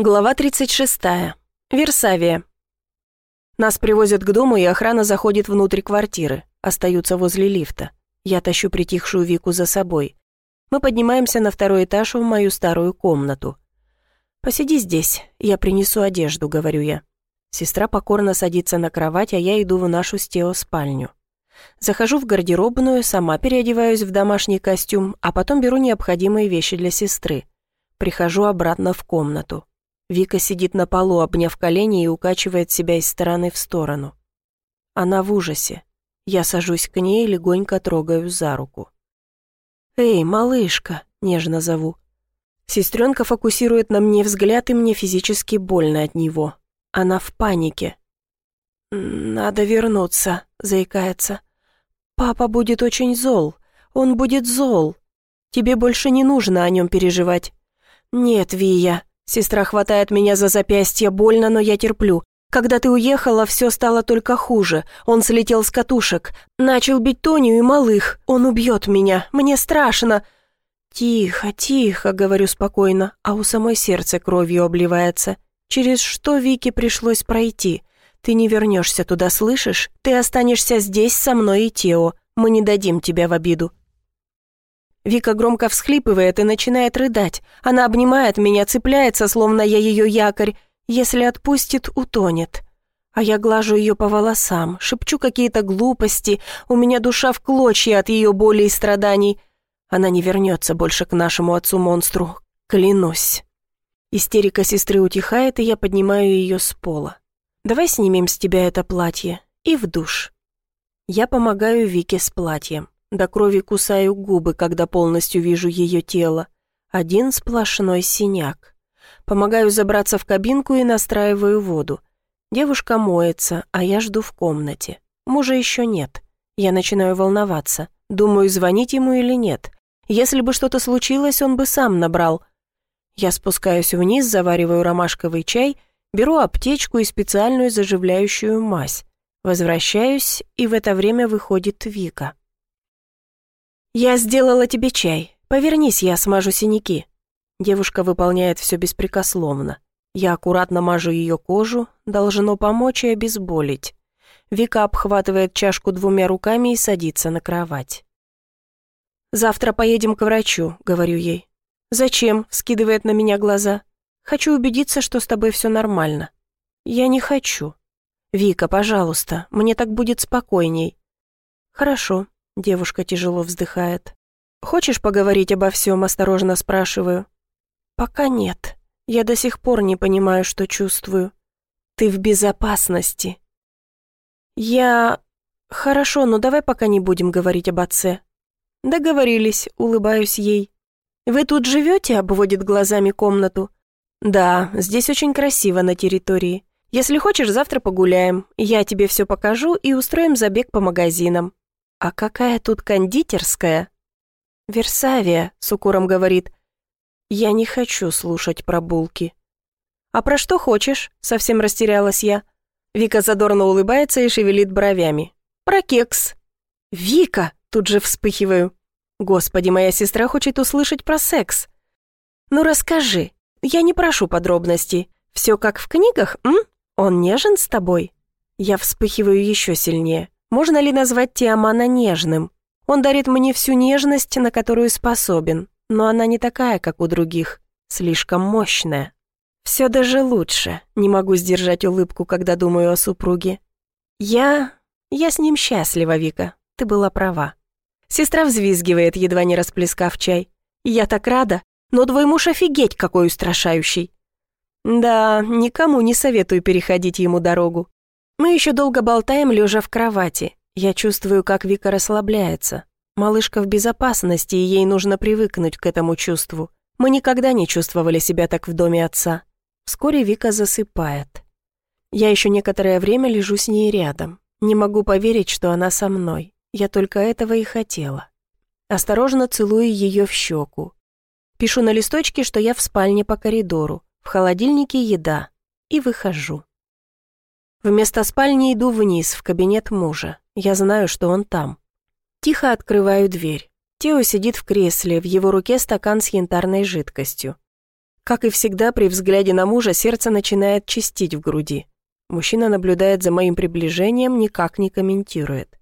Глава 36. Версавия. Нас привозят к дому, и охрана заходит внутрь квартиры. Остаются возле лифта. Я тащу притихшую Вику за собой. Мы поднимаемся на второй этаж в мою старую комнату. «Посиди здесь, я принесу одежду», — говорю я. Сестра покорно садится на кровать, а я иду в нашу стео-спальню. Захожу в гардеробную, сама переодеваюсь в домашний костюм, а потом беру необходимые вещи для сестры. Прихожу обратно в комнату. Вика сидит на полу, обняв колени и укачивает себя из стороны в сторону. Она в ужасе. Я сажусь к ней и легонько трогаю за руку. «Эй, малышка!» — нежно зову. Сестренка фокусирует на мне взгляд, и мне физически больно от него. Она в панике. «Надо вернуться», — заикается. «Папа будет очень зол. Он будет зол. Тебе больше не нужно о нем переживать». «Нет, Вия, Сестра хватает меня за запястье, больно, но я терплю. Когда ты уехала, все стало только хуже. Он слетел с катушек. Начал бить Тоню и малых. Он убьет меня. Мне страшно. «Тихо, тихо», — говорю спокойно, а у самой сердце кровью обливается. «Через что Вике пришлось пройти? Ты не вернешься туда, слышишь? Ты останешься здесь со мной и Тео. Мы не дадим тебя в обиду. Вика громко всхлипывает и начинает рыдать. Она обнимает меня, цепляется, словно я ее якорь. Если отпустит, утонет. А я глажу ее по волосам, шепчу какие-то глупости. У меня душа в клочья от ее боли и страданий. Она не вернется больше к нашему отцу-монстру. Клянусь. Истерика сестры утихает, и я поднимаю ее с пола. «Давай снимем с тебя это платье. И в душ». Я помогаю Вике с платьем. До крови кусаю губы, когда полностью вижу ее тело. Один сплошной синяк. Помогаю забраться в кабинку и настраиваю воду. Девушка моется, а я жду в комнате. Мужа еще нет. Я начинаю волноваться. Думаю, звонить ему или нет. Если бы что-то случилось, он бы сам набрал. Я спускаюсь вниз, завариваю ромашковый чай, беру аптечку и специальную заживляющую мазь. Возвращаюсь, и в это время выходит Вика. «Я сделала тебе чай. Повернись, я смажу синяки». Девушка выполняет все беспрекословно. Я аккуратно мажу ее кожу, должно помочь и обезболить. Вика обхватывает чашку двумя руками и садится на кровать. «Завтра поедем к врачу», — говорю ей. «Зачем?» — скидывает на меня глаза. «Хочу убедиться, что с тобой все нормально». «Я не хочу». «Вика, пожалуйста, мне так будет спокойней». «Хорошо», Девушка тяжело вздыхает. «Хочешь поговорить обо всем?» – осторожно спрашиваю. «Пока нет. Я до сих пор не понимаю, что чувствую. Ты в безопасности». «Я... Хорошо, но давай пока не будем говорить об отце». «Договорились», – улыбаюсь ей. «Вы тут живете?» – обводит глазами комнату. «Да, здесь очень красиво на территории. Если хочешь, завтра погуляем. Я тебе все покажу и устроим забег по магазинам. «А какая тут кондитерская?» «Версавия», — с укором говорит. «Я не хочу слушать про булки». «А про что хочешь?» — совсем растерялась я. Вика задорно улыбается и шевелит бровями. «Про кекс». «Вика!» — тут же вспыхиваю. «Господи, моя сестра хочет услышать про секс». «Ну расскажи. Я не прошу подробностей. Все как в книгах, м? Он нежен с тобой?» Я вспыхиваю еще сильнее. Можно ли назвать Тиамана нежным? Он дарит мне всю нежность, на которую способен, но она не такая, как у других, слишком мощная. Все даже лучше, не могу сдержать улыбку, когда думаю о супруге. Я... я с ним счастлива, Вика, ты была права. Сестра взвизгивает, едва не расплескав чай. Я так рада, но твой муж офигеть какой устрашающий. Да, никому не советую переходить ему дорогу. Мы еще долго болтаем, лежа в кровати. Я чувствую, как Вика расслабляется. Малышка в безопасности, и ей нужно привыкнуть к этому чувству. Мы никогда не чувствовали себя так в доме отца. Вскоре Вика засыпает. Я еще некоторое время лежу с ней рядом. Не могу поверить, что она со мной. Я только этого и хотела. Осторожно целую ее в щеку. Пишу на листочке, что я в спальне по коридору. В холодильнике еда. И выхожу. Вместо спальни иду вниз, в кабинет мужа. Я знаю, что он там. Тихо открываю дверь. Тео сидит в кресле, в его руке стакан с янтарной жидкостью. Как и всегда, при взгляде на мужа сердце начинает чистить в груди. Мужчина наблюдает за моим приближением, никак не комментирует.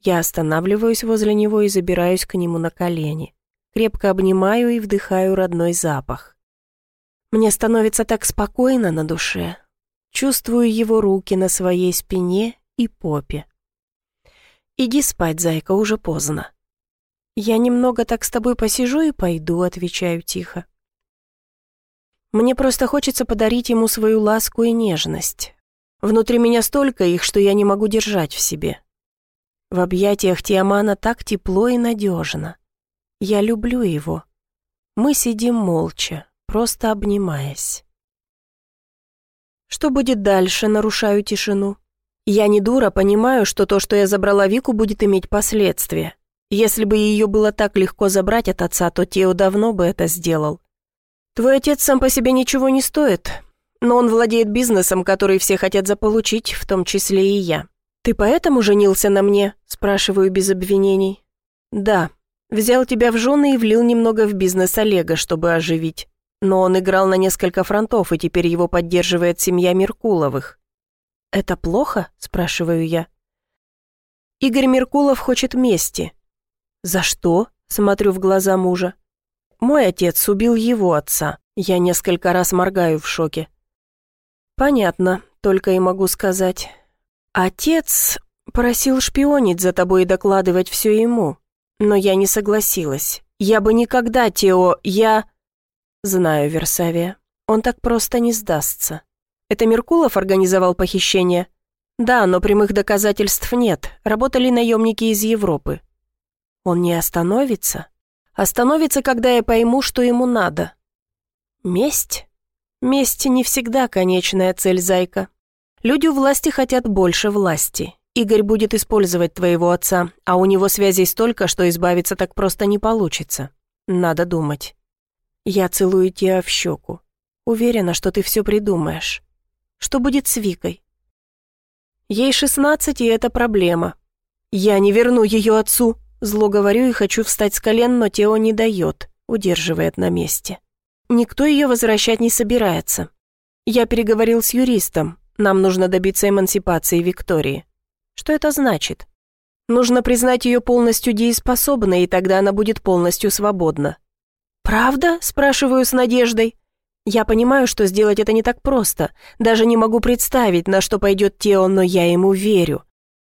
Я останавливаюсь возле него и забираюсь к нему на колени. Крепко обнимаю и вдыхаю родной запах. Мне становится так спокойно на душе. Чувствую его руки на своей спине и попе. «Иди спать, зайка, уже поздно». «Я немного так с тобой посижу и пойду», — отвечаю тихо. Мне просто хочется подарить ему свою ласку и нежность. Внутри меня столько их, что я не могу держать в себе. В объятиях Тиамана так тепло и надежно. Я люблю его. Мы сидим молча, просто обнимаясь. Что будет дальше, нарушаю тишину. Я не дура, понимаю, что то, что я забрала Вику, будет иметь последствия. Если бы ее было так легко забрать от отца, то Тео давно бы это сделал. Твой отец сам по себе ничего не стоит, но он владеет бизнесом, который все хотят заполучить, в том числе и я. Ты поэтому женился на мне? Спрашиваю без обвинений. Да. Взял тебя в жены и влил немного в бизнес Олега, чтобы оживить. Но он играл на несколько фронтов, и теперь его поддерживает семья Меркуловых. «Это плохо?» – спрашиваю я. Игорь Меркулов хочет мести. «За что?» – смотрю в глаза мужа. «Мой отец убил его отца. Я несколько раз моргаю в шоке». «Понятно, только и могу сказать. Отец просил шпионить за тобой и докладывать все ему, но я не согласилась. Я бы никогда, Тео, я...» «Знаю, Версавия, он так просто не сдастся. Это Меркулов организовал похищение?» «Да, но прямых доказательств нет. Работали наемники из Европы». «Он не остановится?» «Остановится, когда я пойму, что ему надо». «Месть?» «Месть не всегда конечная цель, зайка. Люди у власти хотят больше власти. Игорь будет использовать твоего отца, а у него связей столько, что избавиться так просто не получится. Надо думать». Я целую тебя в щеку. Уверена, что ты все придумаешь. Что будет с Викой? Ей шестнадцать, и это проблема. Я не верну ее отцу. Зло говорю и хочу встать с колен, но Тео не дает, удерживает на месте. Никто ее возвращать не собирается. Я переговорил с юристом. Нам нужно добиться эмансипации Виктории. Что это значит? Нужно признать ее полностью дееспособной, и тогда она будет полностью свободна. «Правда?» – спрашиваю с надеждой. Я понимаю, что сделать это не так просто. Даже не могу представить, на что пойдет Тео, но я ему верю.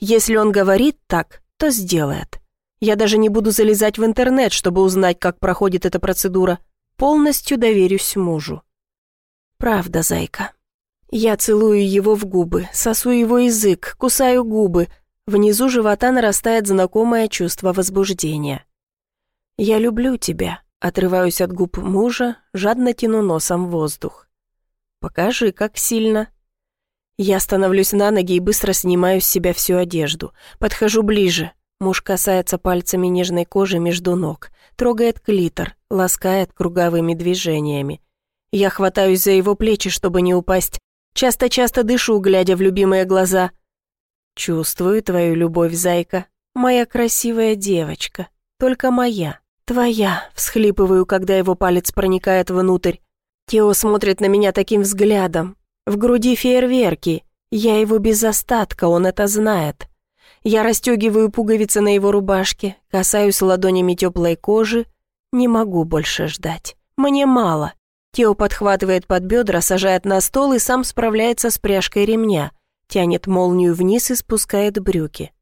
Если он говорит так, то сделает. Я даже не буду залезать в интернет, чтобы узнать, как проходит эта процедура. Полностью доверюсь мужу. Правда, зайка. Я целую его в губы, сосу его язык, кусаю губы. Внизу живота нарастает знакомое чувство возбуждения. «Я люблю тебя», Отрываюсь от губ мужа, жадно тяну носом воздух. «Покажи, как сильно». Я становлюсь на ноги и быстро снимаю с себя всю одежду. Подхожу ближе. Муж касается пальцами нежной кожи между ног, трогает клитор, ласкает круговыми движениями. Я хватаюсь за его плечи, чтобы не упасть. Часто-часто дышу, глядя в любимые глаза. Чувствую твою любовь, зайка. Моя красивая девочка. Только моя. «Твоя», — всхлипываю, когда его палец проникает внутрь. Тео смотрит на меня таким взглядом. В груди фейерверки. Я его без остатка, он это знает. Я расстегиваю пуговицы на его рубашке, касаюсь ладонями теплой кожи. Не могу больше ждать. Мне мало. Тео подхватывает под бедра, сажает на стол и сам справляется с пряжкой ремня. Тянет молнию вниз и спускает брюки.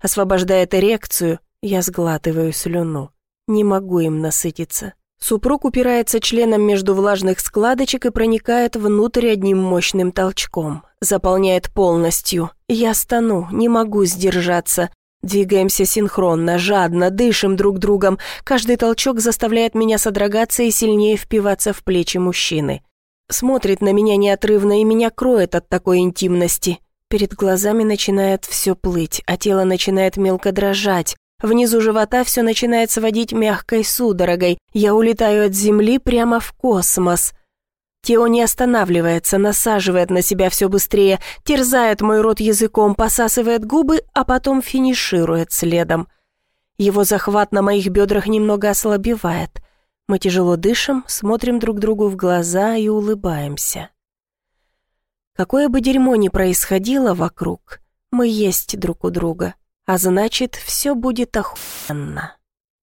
Освобождает эрекцию, я сглатываю слюну. Не могу им насытиться. Супруг упирается членом между влажных складочек и проникает внутрь одним мощным толчком. Заполняет полностью. Я стану, не могу сдержаться. Двигаемся синхронно, жадно, дышим друг другом. Каждый толчок заставляет меня содрогаться и сильнее впиваться в плечи мужчины. Смотрит на меня неотрывно и меня кроет от такой интимности. Перед глазами начинает все плыть, а тело начинает мелко дрожать. Внизу живота все начинает сводить мягкой судорогой. Я улетаю от земли прямо в космос. Тео не останавливается, насаживает на себя все быстрее, терзает мой рот языком, посасывает губы, а потом финиширует следом. Его захват на моих бедрах немного ослабевает. Мы тяжело дышим, смотрим друг другу в глаза и улыбаемся. Какое бы дерьмо ни происходило вокруг, мы есть друг у друга, а значит, все будет охуенно.